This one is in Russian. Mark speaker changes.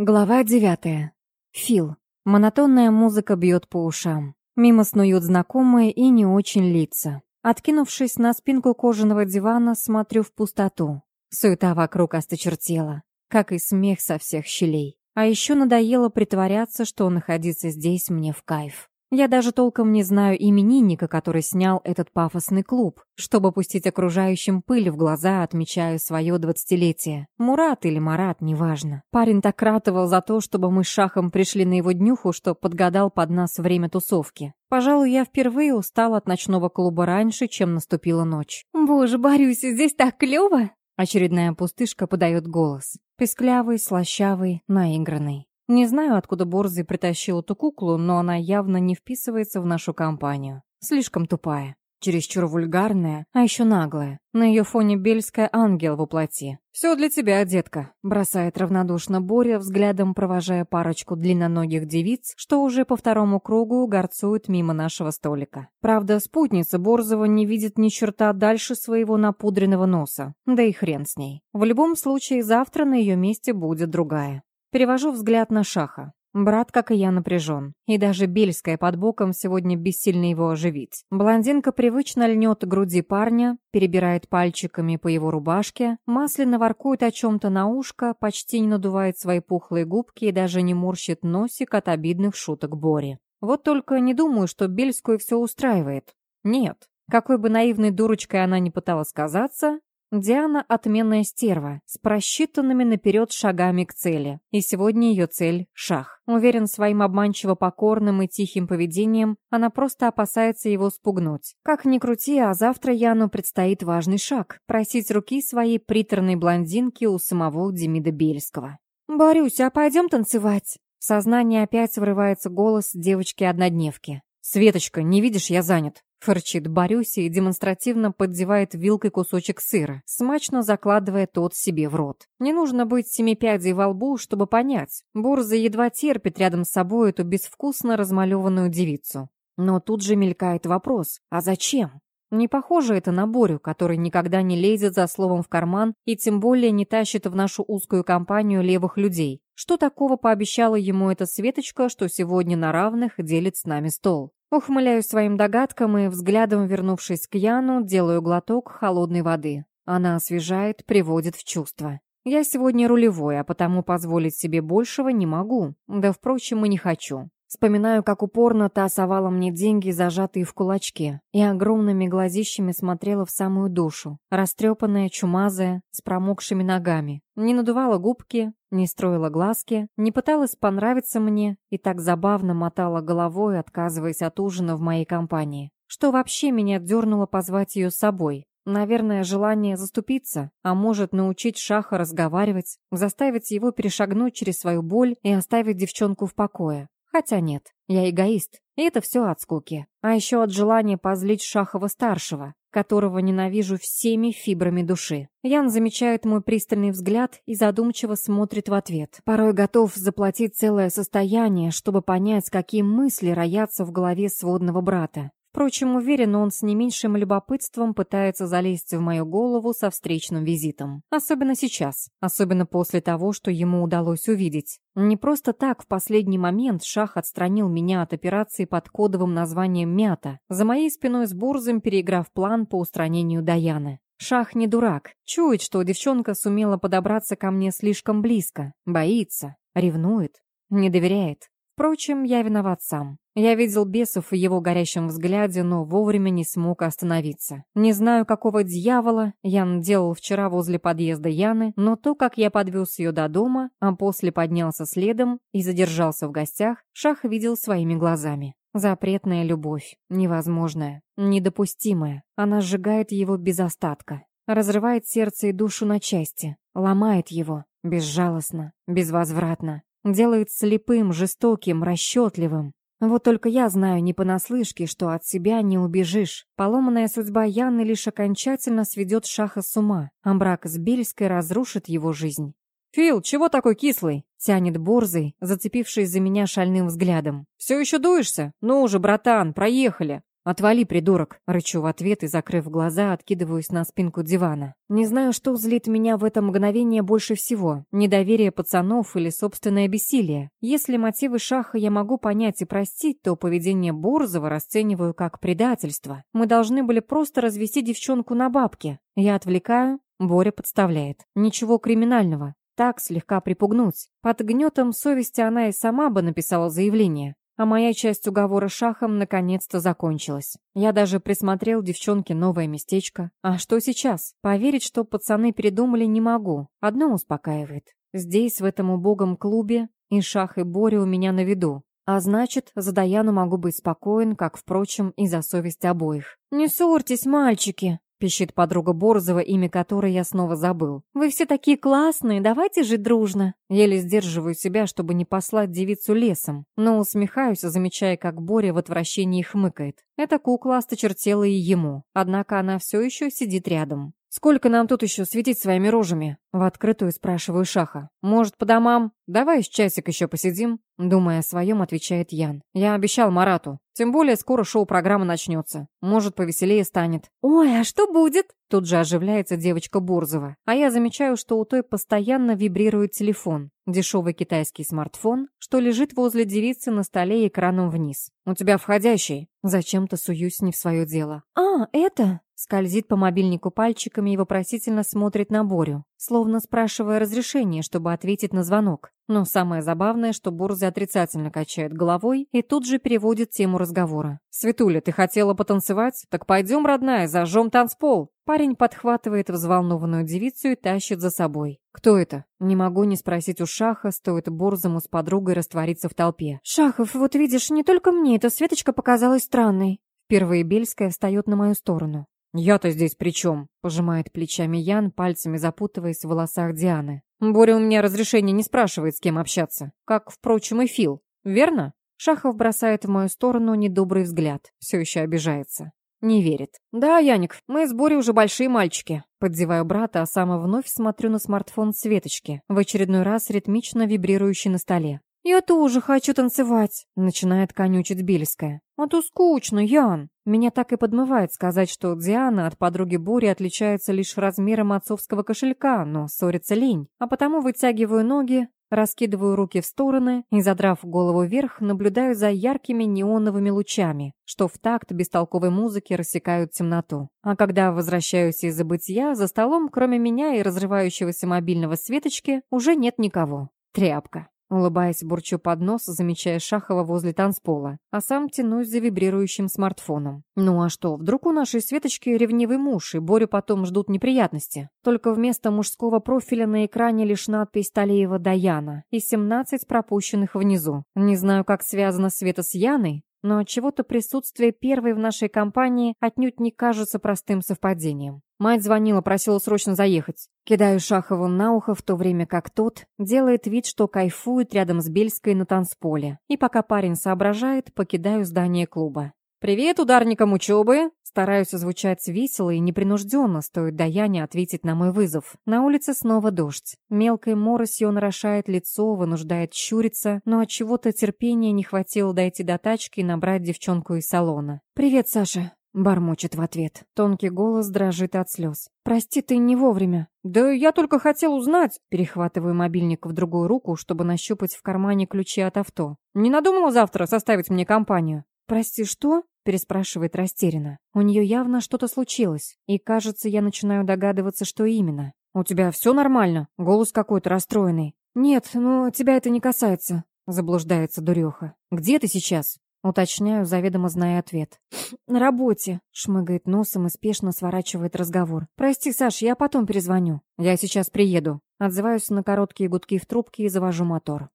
Speaker 1: Глава девятая. Фил. Монотонная музыка бьет по ушам. Мимо снуют знакомые и не очень лица. Откинувшись на спинку кожаного дивана, смотрю в пустоту. Суета вокруг осточертела, как и смех со всех щелей. А еще надоело притворяться, что находиться здесь мне в кайф. Я даже толком не знаю именинника, который снял этот пафосный клуб. Чтобы пустить окружающим пыль в глаза, отмечаю свое двадцатилетие. Мурат или Марат, неважно. Парень так ратовал за то, чтобы мы с Шахом пришли на его днюху, что подгадал под нас время тусовки. Пожалуй, я впервые устал от ночного клуба раньше, чем наступила ночь.
Speaker 2: «Боже, Борюся, здесь так клёво!»
Speaker 1: Очередная пустышка подает голос. Песклявый, слащавый, наигранный. Не знаю, откуда Борзый притащил эту куклу, но она явно не вписывается в нашу компанию. Слишком тупая, чересчур вульгарная, а еще наглая. На ее фоне Бельская ангел воплоти. «Все для тебя, детка», — бросает равнодушно Боря, взглядом провожая парочку длинноногих девиц, что уже по второму кругу горцуют мимо нашего столика. Правда, спутница Борзова не видит ни черта дальше своего напудренного носа. Да и хрен с ней. В любом случае, завтра на ее месте будет другая. Перевожу взгляд на Шаха. Брат, как и я, напряжен. И даже Бельская под боком сегодня бессильно его оживить. Блондинка привычно льнет груди парня, перебирает пальчиками по его рубашке, масляно воркует о чем-то на ушко, почти не надувает свои пухлые губки и даже не морщит носик от обидных шуток Бори. Вот только не думаю, что Бельскую все устраивает. Нет. Какой бы наивной дурочкой она ни пыталась казаться, Диана — отменная стерва, с просчитанными наперед шагами к цели. И сегодня ее цель — шах. Уверен, своим обманчиво покорным и тихим поведением она просто опасается его спугнуть. Как ни крути, а завтра Яну предстоит важный шаг — просить руки своей приторной блондинки у самого Демида Бельского.
Speaker 2: «Борюсь, а пойдем танцевать?»
Speaker 1: В сознание опять врывается голос девочки-однодневки. «Светочка, не видишь, я занят». Фырчит Борюся и демонстративно поддевает вилкой кусочек сыра, смачно закладывая тот себе в рот. Не нужно быть семипядей во лбу, чтобы понять. Борза едва терпит рядом с собой эту безвкусно размалеванную девицу. Но тут же мелькает вопрос, а зачем? Не похоже это на Борю, который никогда не лезет за словом в карман и тем более не тащит в нашу узкую компанию левых людей. Что такого пообещала ему эта Светочка, что сегодня на равных делит с нами стол? Ухмыляюсь своим догадкам и, взглядом вернувшись к Яну, делаю глоток холодной воды. Она освежает, приводит в чувство. Я сегодня рулевой, а потому позволить себе большего не могу. Да, впрочем, и не хочу. Вспоминаю, как упорно та совала мне деньги, зажатые в кулачке, и огромными глазищами смотрела в самую душу, растрепанная, чумазая, с промокшими ногами. Не надувала губки, не строила глазки, не пыталась понравиться мне и так забавно мотала головой, отказываясь от ужина в моей компании. Что вообще меня дернуло позвать ее с собой? Наверное, желание заступиться, а может научить Шаха разговаривать, заставить его перешагнуть через свою боль и оставить девчонку в покое. Хотя нет, я эгоист, и это все от скуки. А еще от желания позлить Шахова-старшего, которого ненавижу всеми фибрами души. Ян замечает мой пристальный взгляд и задумчиво смотрит в ответ. Порой готов заплатить целое состояние, чтобы понять, какие мысли роятся в голове сводного брата. Впрочем, уверен, он с не меньшим любопытством пытается залезть в мою голову со встречным визитом. Особенно сейчас. Особенно после того, что ему удалось увидеть. Не просто так в последний момент Шах отстранил меня от операции под кодовым названием «Мята», за моей спиной с Бурзом переиграв план по устранению Даяны. Шах не дурак. Чует, что девчонка сумела подобраться ко мне слишком близко. Боится. Ревнует. Не доверяет. Впрочем, я виноват сам. Я видел бесов в его горящем взгляде, но вовремя не смог остановиться. Не знаю, какого дьявола Ян делал вчера возле подъезда Яны, но то, как я подвез ее до дома, а после поднялся следом и задержался в гостях, Шах видел своими глазами. Запретная любовь, невозможная, недопустимая. Она сжигает его без остатка, разрывает сердце и душу на части, ломает его, безжалостно, безвозвратно. Делает слепым, жестоким, расчетливым. Вот только я знаю не понаслышке, что от себя не убежишь. Поломанная судьба Яны лишь окончательно сведет Шаха с ума, а брак с Бельской разрушит его жизнь. «Фил, чего такой кислый?» — тянет Борзый, зацепившись за меня шальным взглядом. «Все еще дуешься? Ну уже, братан, проехали!» «Отвали, придурок!» — рычу в ответ и, закрыв глаза, откидываюсь на спинку дивана. Не знаю, что злит меня в это мгновение больше всего. Недоверие пацанов или собственное бессилие. Если мотивы Шаха я могу понять и простить, то поведение Борзова расцениваю как предательство. Мы должны были просто развести девчонку на бабки. Я отвлекаю, Боря подставляет. Ничего криминального. Так, слегка припугнуть. Под гнетом совести она и сама бы написала заявление. А моя часть уговора шахом наконец-то закончилась. Я даже присмотрел девчонке новое местечко. А что сейчас? Поверить, что пацаны передумали, не могу. Одно успокаивает. Здесь, в этом убогом клубе, и Шах, и Боря у меня на виду. А значит, за Даяну могу быть спокоен, как, впрочем, и за совесть обоих.
Speaker 2: «Не ссорьтесь, мальчики!»
Speaker 1: Пищит подруга Борзова, имя которой я снова забыл.
Speaker 2: «Вы все такие классные, давайте жить дружно!»
Speaker 1: Еле сдерживаю себя, чтобы не послать девицу лесом, но усмехаюсь, замечая, как Боря в отвращении хмыкает. Эта кукла осточертела и ему, однако она все еще сидит рядом. «Сколько нам тут еще светить своими рожами?» В открытую спрашиваю Шаха. «Может, по домам? Давай с часик еще посидим?» Думая о своем, отвечает Ян. «Я обещал Марату. Тем более скоро шоу-программа начнется. Может, повеселее станет».
Speaker 2: «Ой, а что будет?»
Speaker 1: Тут же оживляется девочка Борзова. А я замечаю, что у той постоянно вибрирует телефон. Дешевый китайский смартфон, что лежит возле девицы на столе экраном вниз. «У тебя входящий». Зачем-то суюсь не в свое дело.
Speaker 2: «А, это?»
Speaker 1: Скользит по мобильнику пальчиками и вопросительно смотрит на Борю, словно спрашивая разрешение, чтобы ответить на звонок. Но самое забавное, что Борза отрицательно качает головой и тут же переводит тему разговора. «Светуля, ты хотела потанцевать? Так пойдем, родная, зажжем танцпол!» Парень подхватывает взволнованную девицу и тащит за собой. «Кто это?» Не могу не спросить у Шаха, стоит Борзому с подругой раствориться в толпе.
Speaker 2: «Шахов, вот видишь, не только мне эта Светочка показалась странной».
Speaker 1: Впервые Бельская встает на мою сторону. «Я-то здесь при чем?» — пожимает плечами Ян, пальцами запутываясь в волосах Дианы. «Боря у меня разрешения не спрашивает, с кем общаться. Как, впрочем, и Фил. Верно?» Шахов бросает в мою сторону недобрый взгляд. Все еще обижается. Не верит. «Да, Яник, мы с Борей уже большие мальчики». Поддеваю брата, а сама вновь смотрю на смартфон Светочки, в очередной раз ритмично вибрирующий на столе.
Speaker 2: «Я тоже хочу танцевать», —
Speaker 1: начинает конючить Бельская.
Speaker 2: «А то скучно, Ян».
Speaker 1: Меня так и подмывает сказать, что Диана от подруги Бори отличается лишь размером отцовского кошелька, но ссорится лень. А потому вытягиваю ноги, раскидываю руки в стороны и, задрав голову вверх, наблюдаю за яркими неоновыми лучами, что в такт бестолковой музыки рассекают темноту. А когда возвращаюсь из забытия, за столом, кроме меня и разрывающегося мобильного светочки, уже нет никого. Тряпка. Улыбаясь, бурчу под нос, замечая Шахова возле танцпола, а сам тянусь за вибрирующим смартфоном. Ну а что, вдруг у нашей Светочки ревнивый муж, и Борю потом ждут неприятности? Только вместо мужского профиля на экране лишь надпись Талеева Даяна и 17 пропущенных внизу. Не знаю, как связана Света с Яной, но чего-то присутствие первой в нашей компании отнюдь не кажется простым совпадением. Мать звонила, просила срочно заехать. Кидаю Шахову на ухо, в то время как тот делает вид, что кайфует рядом с Бельской на танцполе. И пока парень соображает, покидаю здание клуба. «Привет ударникам учебы!» Стараюсь звучать весело и непринужденно, стоит Даяне ответить на мой вызов. На улице снова дождь. Мелкой моросью он орошает лицо, вынуждает щуриться, но от чего то терпения не хватило дойти до тачки и набрать девчонку из салона. «Привет, Саша!» Бормочет в ответ. Тонкий голос дрожит от слез. «Прости, ты не вовремя». «Да я только хотел узнать». Перехватываю мобильник в другую руку, чтобы нащупать в кармане ключи от авто. «Не надумала завтра составить мне компанию?» «Прости, что?» переспрашивает растерянно. У нее явно что-то случилось, и, кажется, я начинаю догадываться, что именно. «У тебя все нормально? Голос какой-то расстроенный». «Нет, но тебя это не касается», — заблуждается дуреха. «Где ты сейчас?» Уточняю, заведомо зная ответ. «На работе», — шмыгает носом и спешно сворачивает разговор. «Прости, Саш, я потом перезвоню». «Я сейчас приеду». Отзываюсь на короткие гудки в трубке и завожу мотор.